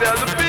there's a